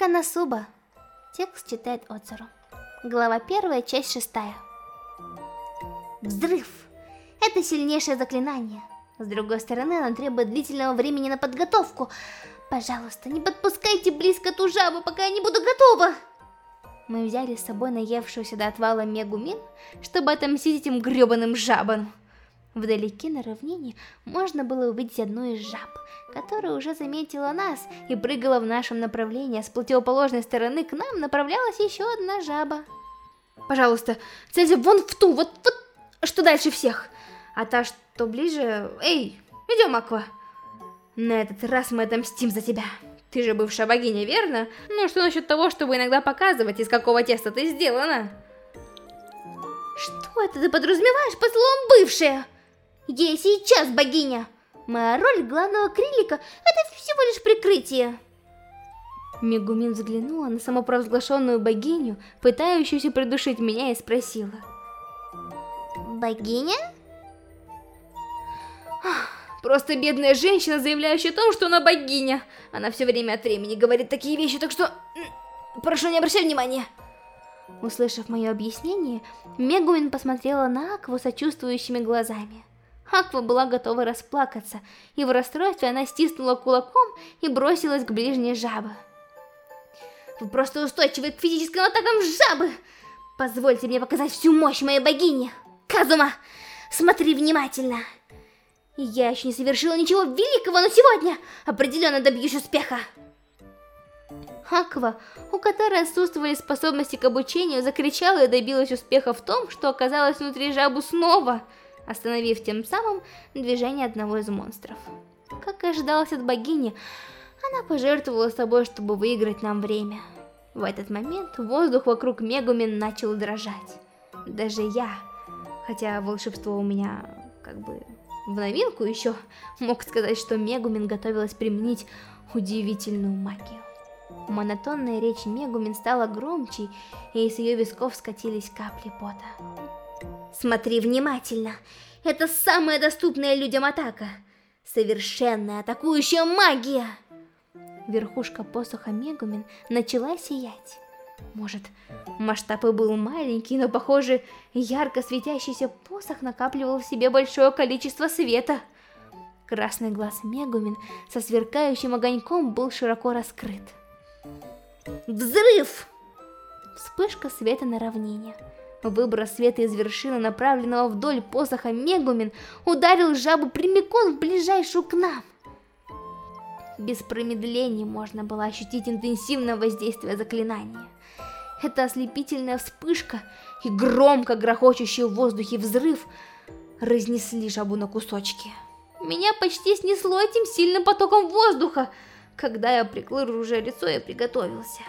Канасуба. Текст читает Оцеру. Глава 1, часть 6. Взрыв. Это сильнейшее заклинание. С другой стороны, оно требует длительного времени на подготовку. Пожалуйста, не подпускайте близко ту жабу, пока я не буду готова. Мы взяли с собой наевшуюся до отвала Мегумин, чтобы отомстить этим гребаным жабам. Вдалеке на равнине можно было увидеть одну из жаб, которая уже заметила нас и прыгала в нашем направлении, а с противоположной стороны к нам направлялась еще одна жаба. Пожалуйста, целься вон в ту, вот, вот, что дальше всех. А та, что ближе... Эй, идем, Аква. На этот раз мы отомстим за тебя. Ты же бывшая богиня, верно? Ну, что насчет того, чтобы иногда показывать, из какого теста ты сделана? Что это ты подразумеваешь под словом «бывшая»? Я сейчас богиня. Моя роль главного крилика – это всего лишь прикрытие. Мегумин взглянула на самопровозглашенную богиню, пытающуюся придушить меня, и спросила. Богиня? Просто бедная женщина, заявляющая о том, что она богиня. Она все время от времени говорит такие вещи, так что... Прошу, не обращай внимания. Услышав мое объяснение, Мегумин посмотрела на Акву сочувствующими глазами. Аква была готова расплакаться, и в расстройстве она стиснула кулаком и бросилась к ближней жабе. Вы просто устойчивы к физическим атакам жабы! Позвольте мне показать всю мощь моей богини! Казума, смотри внимательно! Я еще не совершила ничего великого, но сегодня определенно добьюсь успеха! Аква, у которой отсутствовали способности к обучению, закричала и добилась успеха в том, что оказалась внутри жабу снова – остановив тем самым движение одного из монстров. Как и ожидалось от богини, она пожертвовала собой, чтобы выиграть нам время. В этот момент воздух вокруг Мегумин начал дрожать. Даже я, хотя волшебство у меня как бы в новинку еще, мог сказать, что Мегумин готовилась применить удивительную магию. Монотонная речь Мегумин стала громче, и из ее висков скатились капли пота. Смотри внимательно. Это самая доступная людям атака. Совершенная атакующая магия. Верхушка посоха Мегумин начала сиять. Может, масштаб и был маленький, но, похоже, ярко светящийся посох накапливал в себе большое количество света. Красный глаз Мегумин со сверкающим огоньком был широко раскрыт. Взрыв! Вспышка света на равнине. Выброс света из вершины, направленного вдоль посоха Мегумин, ударил жабу прямиком в ближайшую к нам. Без промедления можно было ощутить интенсивное воздействие заклинания. Эта ослепительная вспышка и громко грохочущий в воздухе взрыв разнесли жабу на кусочки. Меня почти снесло этим сильным потоком воздуха, когда я прикрыл оружие лицо и приготовился.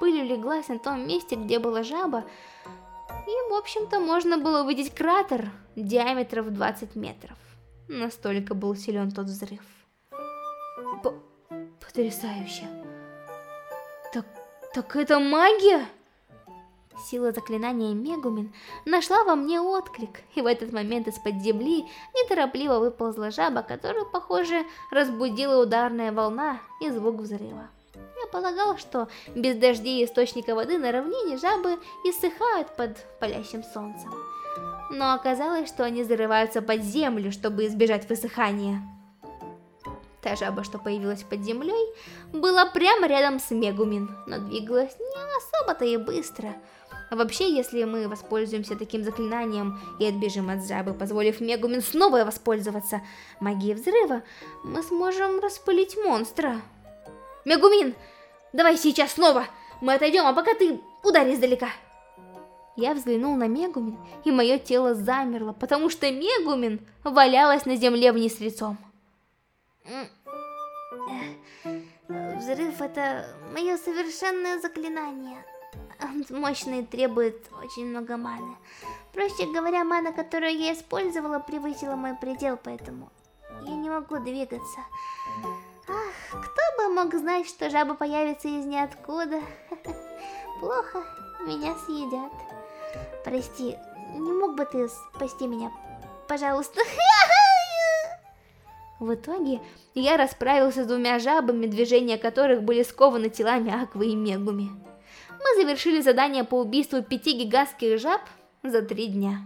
Пыль улеглась на том месте, где была жаба, и, в общем-то, можно было увидеть кратер диаметром 20 метров. Настолько был силен тот взрыв. П Потрясающе. Так, так это магия? Сила заклинания Мегумин нашла во мне отклик, и в этот момент из-под земли неторопливо выползла жаба, которую, похоже, разбудила ударная волна и звук взрыва. Полагал, что без дождей источника воды на равнине жабы иссыхают под палящим солнцем. Но оказалось, что они зарываются под землю, чтобы избежать высыхания. Та жаба, что появилась под землей, была прямо рядом с Мегумин, но двигалась не особо-то и быстро. вообще, если мы воспользуемся таким заклинанием и отбежим от жабы, позволив Мегумин снова воспользоваться магией взрыва, мы сможем распылить монстра. Мегумин, давай сейчас снова. Мы отойдем, а пока ты ударь издалека. Я взглянул на Мегумин, и мое тело замерло, потому что Мегумин валялась на земле вниз лицом. Взрыв — это мое совершенное заклинание. Мощный требует очень много маны. Проще говоря, мана, которую я использовала, превысила мой предел, поэтому я не могу двигаться. Ах, кто бы мог знать, что жаба появится из ниоткуда? Плохо, меня съедят. Прости, не мог бы ты спасти меня, пожалуйста? В итоге я расправился с двумя жабами, движения которых были скованы телами Аквы и Мегуми. Мы завершили задание по убийству пяти гигантских жаб за три дня.